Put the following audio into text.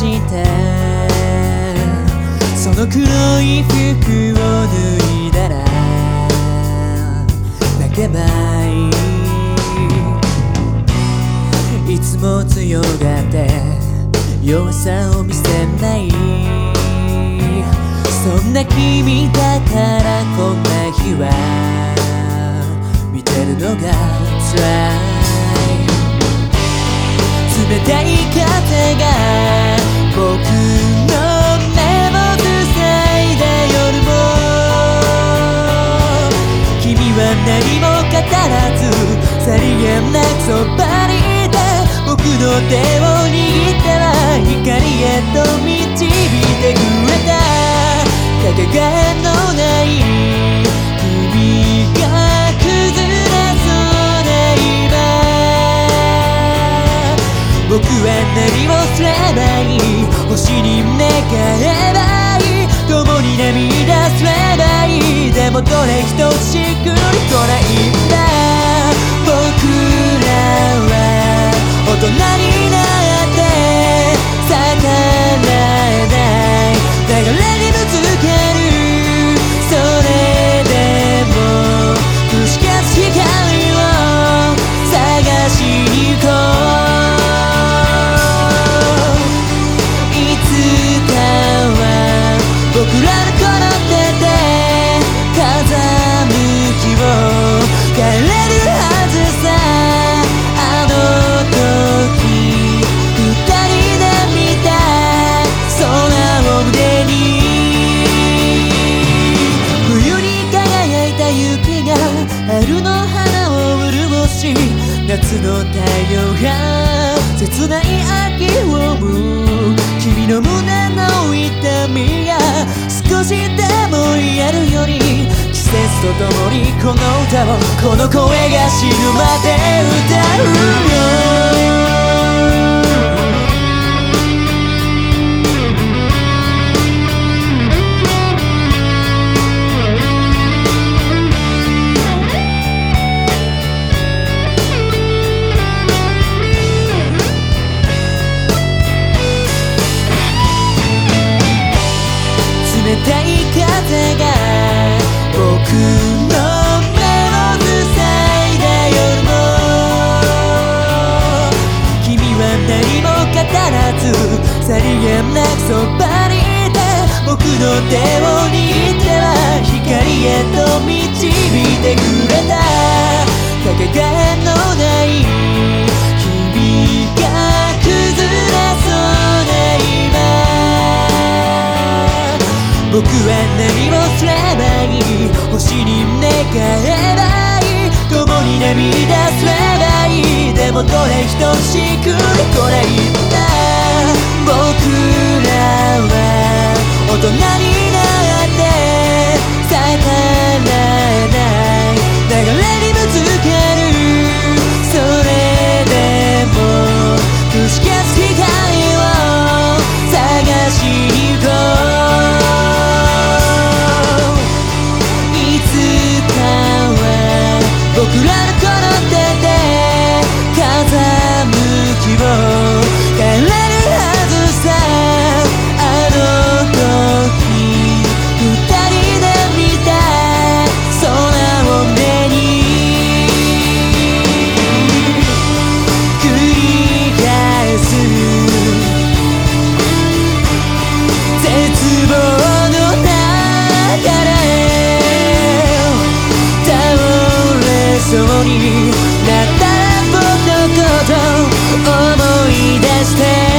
してその黒い服を脱いだら泣けばいいいつも強がって弱さを見せないそんな君だからこんな日は見てるのが辛い。冷たい風がは何も語らずさりげなくそばにいて僕の手を握っては光へと導いてくれた。かけがえのない君が崩れそうな今僕は何をすればいい星に願えばいい。共に涙すればいい。でもどれ一つしっくりこないんだ僕らは大人になって逆らえない流れにぶつけるそれでも打ち消す光を探しに行こういつかは僕らのし夏の太陽が切ない秋を生む。君の胸の痛みが少しでも癒えるように季節とともにこの歌をこの声が死ぬまで歌うよ。風が僕の目を塞いだ夜も君は何も語らずさりげなくそばにいて僕の手を握っては光へと導いてくれた。かけがえの僕は何もすればい。星に願えばいい。共に涙すればいい。でもどれ等しくこれ今僕らは大人にそうになったこのこと思い出して